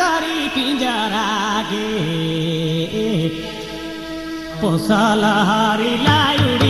curry पिन्जा रागे को साला हारी